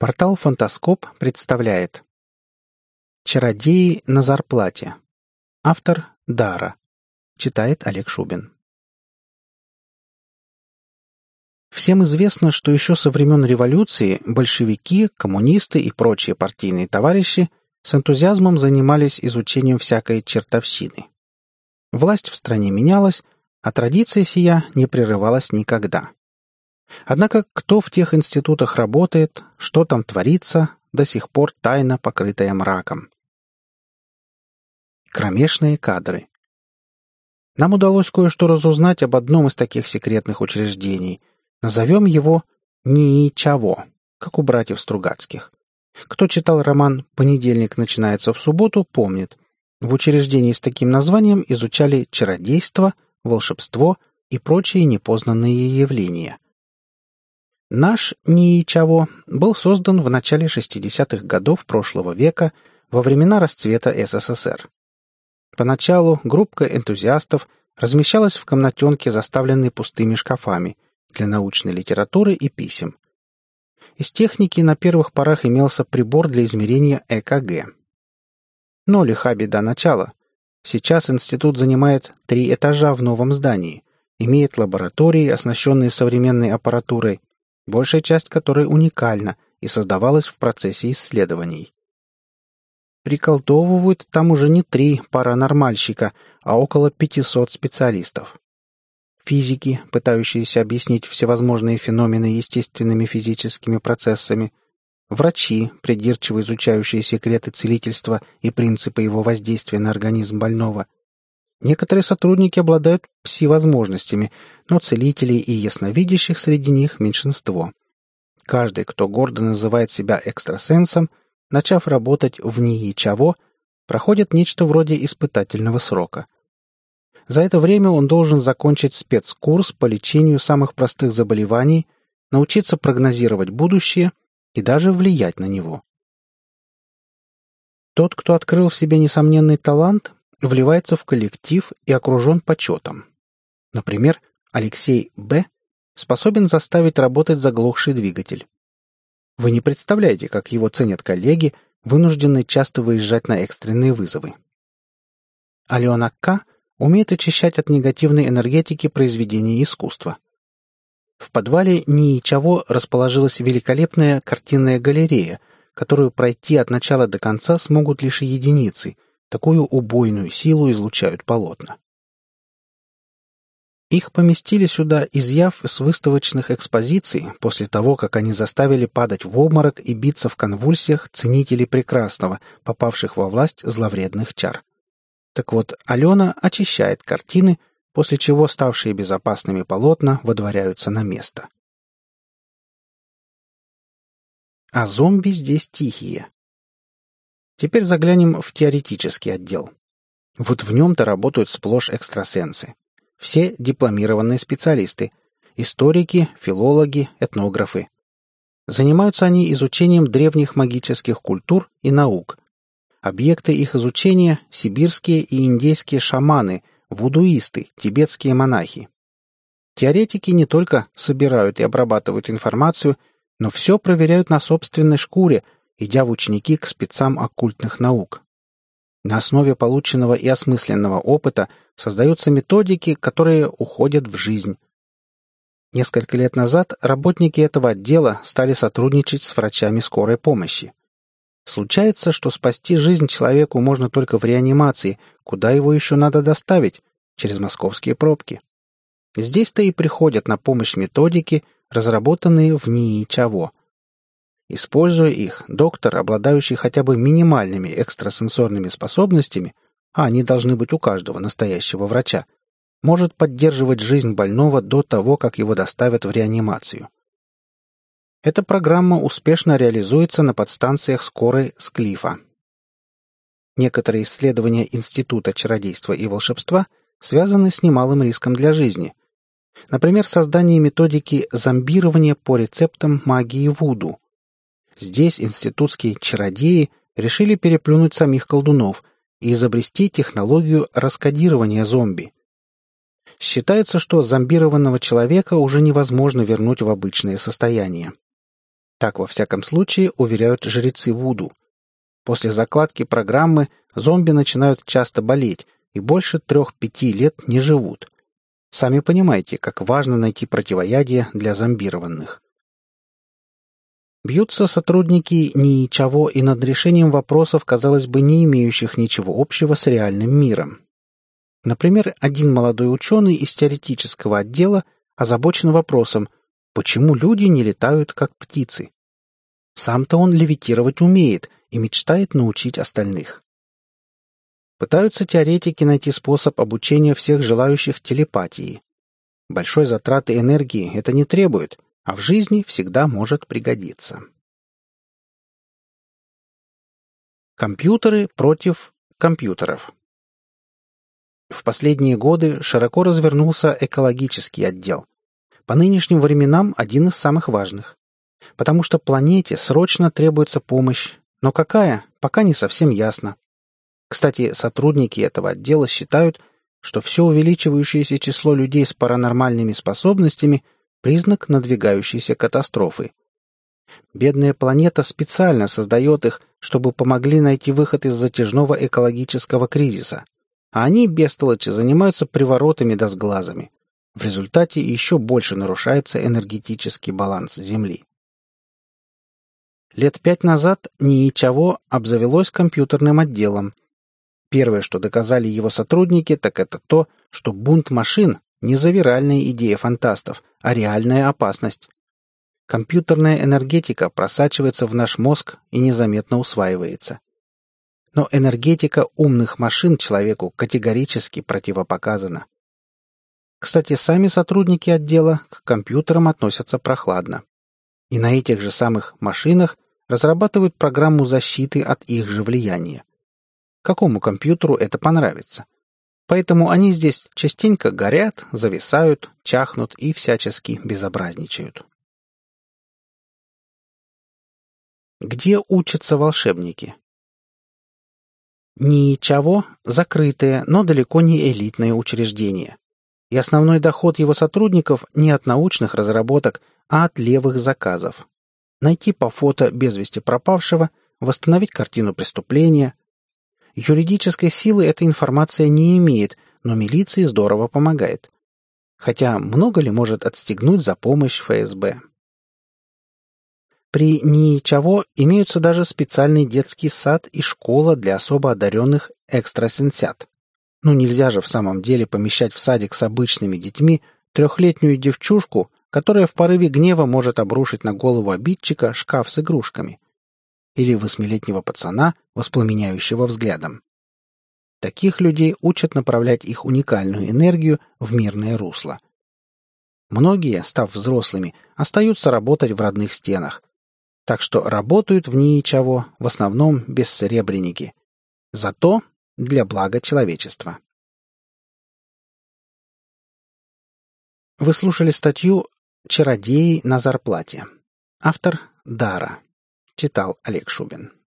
Портал «Фантаскоп» представляет «Чародеи на зарплате». Автор Дара. Читает Олег Шубин. Всем известно, что еще со времен революции большевики, коммунисты и прочие партийные товарищи с энтузиазмом занимались изучением всякой чертовщины. Власть в стране менялась, а традиция сия не прерывалась никогда. Однако кто в тех институтах работает, что там творится, до сих пор тайно покрытая мраком. Кромешные кадры. Нам удалось кое-что разузнать об одном из таких секретных учреждений. Назовем его НИИЧАВО, как у братьев Стругацких. Кто читал роман «Понедельник начинается в субботу», помнит. В учреждении с таким названием изучали чародейство, волшебство и прочие непознанные явления – Наш НИИЧАВО был создан в начале 60-х годов прошлого века во времена расцвета СССР. Поначалу группка энтузиастов размещалась в комнатенке, заставленной пустыми шкафами для научной литературы и писем. Из техники на первых порах имелся прибор для измерения ЭКГ. Но лиха беда начала. Сейчас институт занимает три этажа в новом здании, имеет лаборатории, оснащенные современной аппаратурой, большая часть которой уникальна и создавалась в процессе исследований. Приколдовывают там уже не три паранормальщика, а около 500 специалистов. Физики, пытающиеся объяснить всевозможные феномены естественными физическими процессами, врачи, придирчиво изучающие секреты целительства и принципы его воздействия на организм больного – Некоторые сотрудники обладают пси-возможностями, но целителей и ясновидящих среди них меньшинство. Каждый, кто гордо называет себя экстрасенсом, начав работать в НИИ Чаво, проходит нечто вроде испытательного срока. За это время он должен закончить спецкурс по лечению самых простых заболеваний, научиться прогнозировать будущее и даже влиять на него. Тот, кто открыл в себе несомненный талант, вливается в коллектив и окружен почетом. Например, Алексей Б. способен заставить работать заглохший двигатель. Вы не представляете, как его ценят коллеги, вынужденные часто выезжать на экстренные вызовы. Алена К. умеет очищать от негативной энергетики произведения искусства. В подвале Ничего расположилась великолепная картинная галерея, которую пройти от начала до конца смогут лишь единицы – Такую убойную силу излучают полотна. Их поместили сюда, изъяв с выставочных экспозиций после того, как они заставили падать в обморок и биться в конвульсиях ценителей прекрасного, попавших во власть зловредных чар. Так вот, Алена очищает картины, после чего ставшие безопасными полотна водворяются на место. А зомби здесь тихие. Теперь заглянем в теоретический отдел. Вот в нем-то работают сплошь экстрасенсы. Все дипломированные специалисты. Историки, филологи, этнографы. Занимаются они изучением древних магических культур и наук. Объекты их изучения – сибирские и индейские шаманы, вудуисты, тибетские монахи. Теоретики не только собирают и обрабатывают информацию, но все проверяют на собственной шкуре – идя в ученики к спецам оккультных наук. На основе полученного и осмысленного опыта создаются методики, которые уходят в жизнь. Несколько лет назад работники этого отдела стали сотрудничать с врачами скорой помощи. Случается, что спасти жизнь человеку можно только в реанимации, куда его еще надо доставить, через московские пробки. Здесь-то и приходят на помощь методики, разработанные в НИИ Чаво – Используя их, доктор, обладающий хотя бы минимальными экстрасенсорными способностями, а они должны быть у каждого настоящего врача, может поддерживать жизнь больного до того, как его доставят в реанимацию. Эта программа успешно реализуется на подстанциях скорой Склифа. Некоторые исследования Института чародейства и волшебства связаны с немалым риском для жизни. Например, создание методики зомбирования по рецептам магии Вуду, Здесь институтские чародеи решили переплюнуть самих колдунов и изобрести технологию раскодирования зомби. Считается, что зомбированного человека уже невозможно вернуть в обычное состояние. Так, во всяком случае, уверяют жрецы Вуду. После закладки программы зомби начинают часто болеть и больше трех-пяти лет не живут. Сами понимаете, как важно найти противоядие для зомбированных. Бьются сотрудники ничего и над решением вопросов, казалось бы, не имеющих ничего общего с реальным миром. Например, один молодой ученый из теоретического отдела озабочен вопросом, почему люди не летают, как птицы. Сам-то он левитировать умеет и мечтает научить остальных. Пытаются теоретики найти способ обучения всех желающих телепатии. Большой затраты энергии это не требует – а в жизни всегда может пригодиться. Компьютеры против компьютеров. В последние годы широко развернулся экологический отдел. По нынешним временам один из самых важных. Потому что планете срочно требуется помощь, но какая, пока не совсем ясно. Кстати, сотрудники этого отдела считают, что все увеличивающееся число людей с паранормальными способностями – признак надвигающейся катастрофы. Бедная планета специально создает их, чтобы помогли найти выход из затяжного экологического кризиса. А они, бестолочи, занимаются приворотами да сглазами. В результате еще больше нарушается энергетический баланс Земли. Лет пять назад ничего обзавелось компьютерным отделом. Первое, что доказали его сотрудники, так это то, что бунт машин не завиральная идея фантастов, а реальная опасность. Компьютерная энергетика просачивается в наш мозг и незаметно усваивается. Но энергетика умных машин человеку категорически противопоказана. Кстати, сами сотрудники отдела к компьютерам относятся прохладно. И на этих же самых машинах разрабатывают программу защиты от их же влияния. Какому компьютеру это понравится? Поэтому они здесь частенько горят, зависают, чахнут и всячески безобразничают. Где учатся волшебники? Ничего, закрытое, но далеко не элитное учреждение. И основной доход его сотрудников не от научных разработок, а от левых заказов. Найти по фото без вести пропавшего, восстановить картину преступления, Юридической силы эта информация не имеет, но милиции здорово помогает. Хотя много ли может отстегнуть за помощь ФСБ? При ничего имеются даже специальный детский сад и школа для особо одаренных экстрасенсят. Ну нельзя же в самом деле помещать в садик с обычными детьми трехлетнюю девчушку, которая в порыве гнева может обрушить на голову обидчика шкаф с игрушками или восьмилетнего пацана, воспламеняющего взглядом. Таких людей учат направлять их уникальную энергию в мирное русло. Многие, став взрослыми, остаются работать в родных стенах. Так что работают в ничего, в основном бессеребренники. Зато для блага человечества. Вы слушали статью «Чародеи на зарплате». Автор Дара. Читал Олег Шубин.